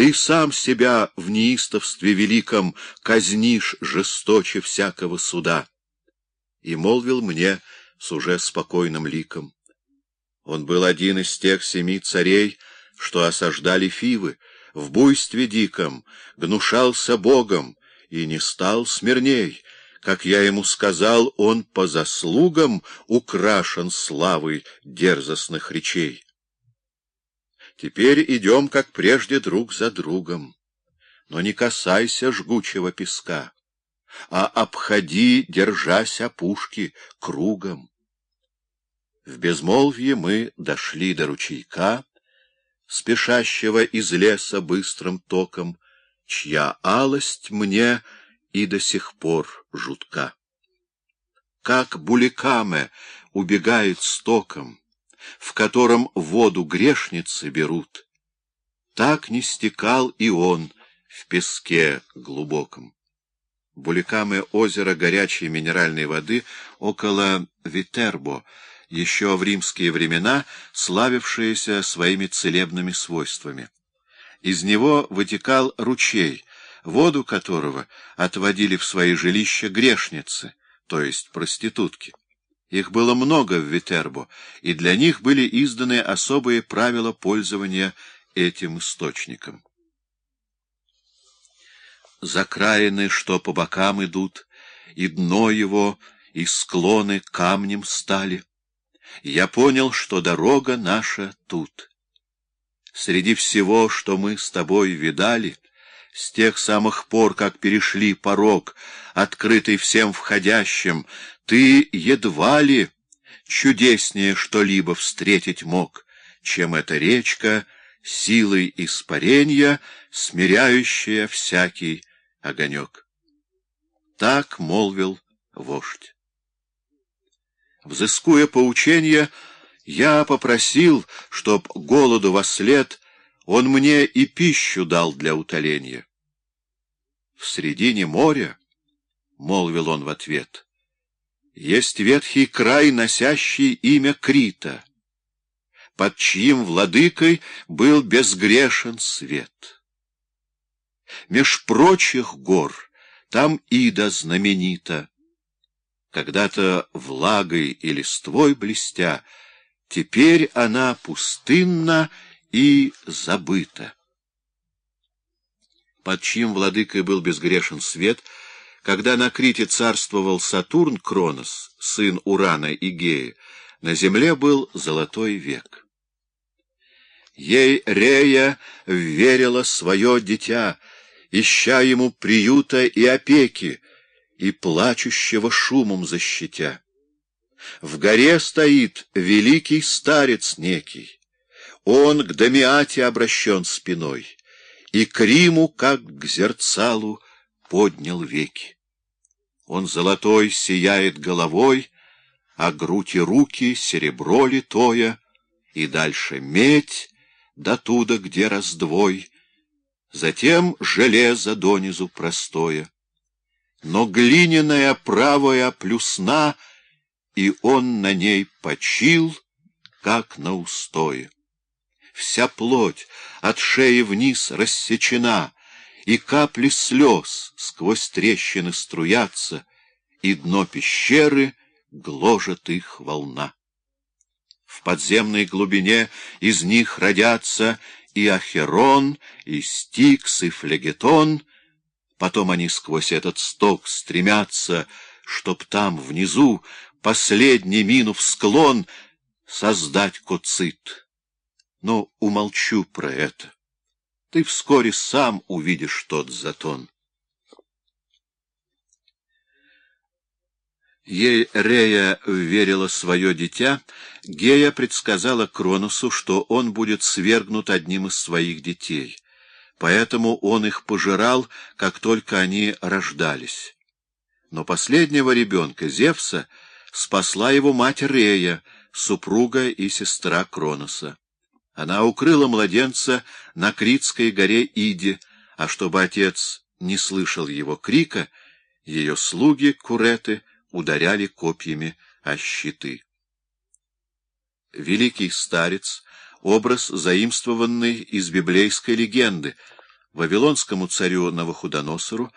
Ты сам себя в неистовстве великом казнишь жесточе всякого суда. И молвил мне с уже спокойным ликом. Он был один из тех семи царей, что осаждали Фивы, в буйстве диком, гнушался Богом и не стал смирней. Как я ему сказал, он по заслугам украшен славой дерзостных речей. Теперь идем, как прежде, друг за другом. Но не касайся жгучего песка, а обходи, держась опушки, кругом. В безмолвье мы дошли до ручейка, спешащего из леса быстрым током, чья алость мне и до сих пор жутка. Как буликаме убегает стоком, в котором воду грешницы берут. Так не стекал и он в песке глубоком. Буликамы — озеро горячей минеральной воды около Витербо, еще в римские времена славившееся своими целебными свойствами. Из него вытекал ручей, воду которого отводили в свои жилища грешницы, то есть проститутки. Их было много в Витербо, и для них были изданы особые правила пользования этим источником. Закраины, что по бокам идут, и дно его, и склоны камнем стали. Я понял, что дорога наша тут. Среди всего, что мы с тобой видали, с тех самых пор, как перешли порог, открытый всем входящим, ты едва ли чудеснее что-либо встретить мог, чем эта речка силой испарения, смиряющая всякий огонек. Так молвил вождь. Взыскуя поучения, я попросил, чтоб голоду во след он мне и пищу дал для утоления. В средине моря, — молвил он в ответ, — есть ветхий край, носящий имя Крита, под чьим владыкой был безгрешен свет. Меж прочих гор там Ида знаменита, когда-то влагой и листвой блестя, теперь она пустынна и забыто. Под чьим владыкой был безгрешен свет, когда на Крите царствовал Сатурн Кронос, сын Урана и Геи, на земле был золотой век. Ей Рея верила свое дитя, ища ему приюта и опеки, и плачущего шумом защитя. В горе стоит великий старец некий, он к Дамиате обращен спиной, и к Риму, как к зерцалу, поднял веки. Он золотой сияет головой, а грудь и руки серебро литое, и дальше медь, до туда, где раздвой, затем железо донизу простое. Но глиняная правая плюсна, и он на ней почил, как на устое вся плоть от шеи вниз рассечена, и капли слез сквозь трещины струятся, и дно пещеры гложет их волна. В подземной глубине из них родятся и Ахерон, и Стикс, и Флегетон, потом они сквозь этот сток стремятся, чтоб там внизу, последний минув склон, создать коцит но умолчу про это. Ты вскоре сам увидишь тот затон. Ей Рея верила свое дитя, Гея предсказала Кроносу, что он будет свергнут одним из своих детей, поэтому он их пожирал, как только они рождались. Но последнего ребенка, Зевса, спасла его мать Рея, супруга и сестра Кроноса. Она укрыла младенца на Критской горе Иде, а чтобы отец не слышал его крика, ее слуги, куреты, ударяли копьями о щиты. Великий старец — образ, заимствованный из библейской легенды, Вавилонскому царю Навуходоносору